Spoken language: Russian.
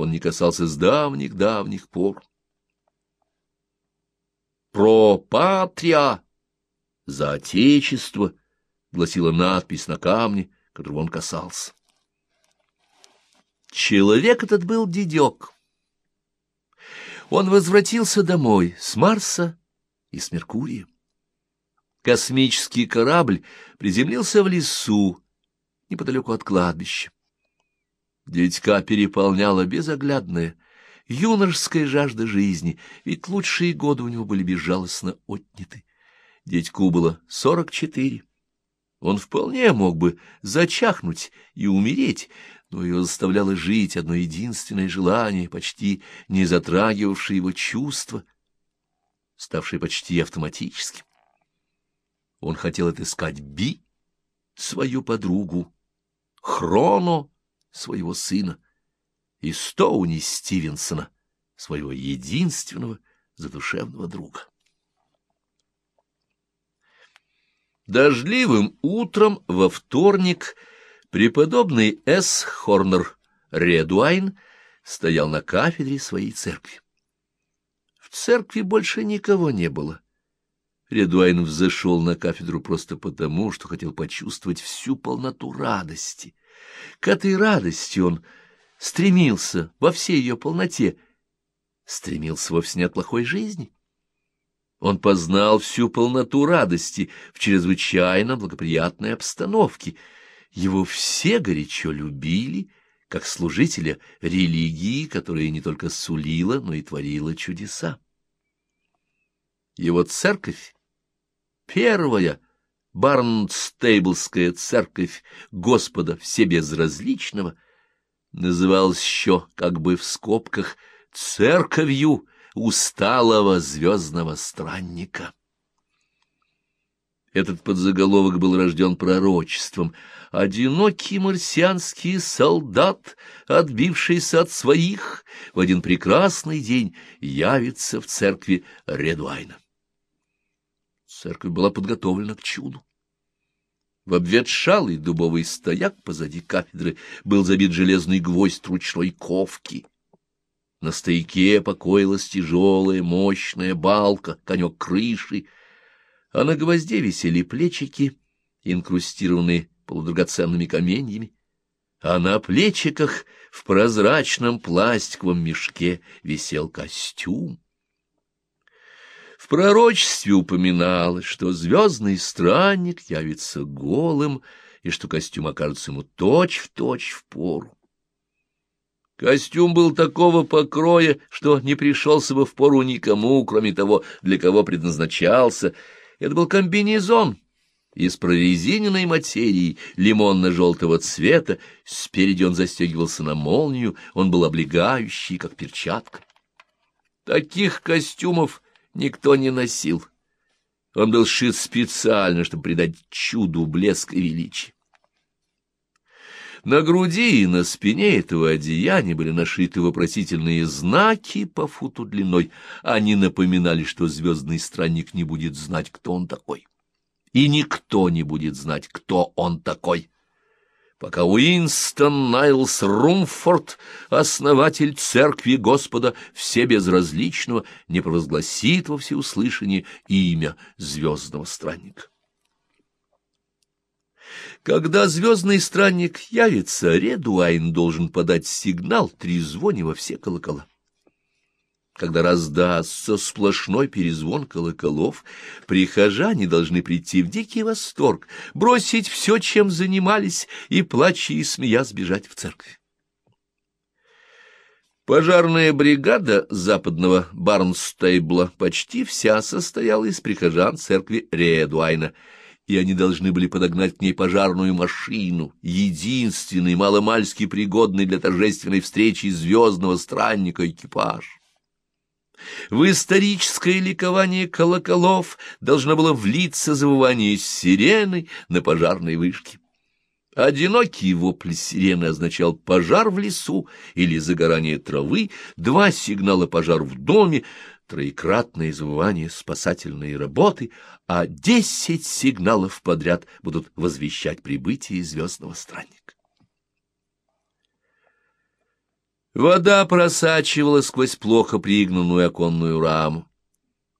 он не касался с давних-давних пор. «Про патрия!» «За отечество!» — гласила надпись на камне, которого он касался. Человек этот был дедек. Он возвратился домой с Марса и с Меркурия. Космический корабль приземлился в лесу, неподалеку от кладбища. Дядька переполняла безоглядная, юношеская жажда жизни, ведь лучшие годы у него были безжалостно отняты. Дядьку было сорок четыре. Он вполне мог бы зачахнуть и умереть, но его заставляло жить одно единственное желание, почти не затрагивавшее его чувства, ставшее почти автоматическим. Он хотел отыскать Би, свою подругу, Хроно, своего сына, и Стоуни Стивенсона, своего единственного задушевного друга. Дождливым утром во вторник преподобный С. Хорнер Редуайн стоял на кафедре своей церкви. В церкви больше никого не было. Редуайн взошел на кафедру просто потому, что хотел почувствовать всю полноту радости. К этой радости он стремился во всей ее полноте, стремился вовсе не от плохой жизни. Он познал всю полноту радости в чрезвычайно благоприятной обстановке. Его все горячо любили, как служителя религии, которая не только сулила, но и творила чудеса. Его церковь, первая Барнстейблская церковь Господа Всебезразличного, называлась еще, как бы в скобках, церковью усталого звездного странника. Этот подзаголовок был рожден пророчеством. Одинокий марсианский солдат, отбившийся от своих, в один прекрасный день явится в церкви Редуайна. Церковь была подготовлена к чуду. В обветшалый дубовый стояк позади кафедры был забит железный гвоздь ручной ковки — на стояке покоилась тяжелая, мощная балка, конек крыши, а на гвозде висели плечики, инкрустированные полудрагоценными каменьями, а на плечиках в прозрачном пластиковом мешке висел костюм. В пророчестве упоминалось, что звездный странник явится голым, и что костюм окажется ему точь-в-точь точь в пору. Костюм был такого покроя, что не пришелся бы в пору никому, кроме того, для кого предназначался. Это был комбинезон из прорезиненной материи лимонно-желтого цвета. Спереди он застегивался на молнию, он был облегающий, как перчатка. Таких костюмов никто не носил. Он был сшит специально, чтобы придать чуду блеск и величие. На груди и на спине этого одеяния были нашиты вопросительные знаки по футу длиной. Они напоминали, что звездный странник не будет знать, кто он такой. И никто не будет знать, кто он такой. Пока Уинстон Найлс Румфорд, основатель церкви Господа Всебезразличного, не провозгласит во всеуслышание имя звездного странника. Когда звездный странник явится, Редуайн должен подать сигнал трезвони во все колокола. Когда раздастся сплошной перезвон колоколов, прихожане должны прийти в дикий восторг, бросить все, чем занимались, и, плача и смея, сбежать в церковь. Пожарная бригада западного Барнстейбла почти вся состояла из прихожан церкви Редуайна — и они должны были подогнать к ней пожарную машину, единственный, маломальски пригодный для торжественной встречи звездного странника экипаж. В историческое ликование колоколов должно было влиться завывание сирены на пожарной вышке. Одинокий вопль сирены означал пожар в лесу или загорание травы, два сигнала пожар в доме, троекратное завывание спасательной работы, а десять сигналов подряд будут возвещать прибытие звездного странника. Вода просачивалась сквозь плохо пригнанную оконную раму.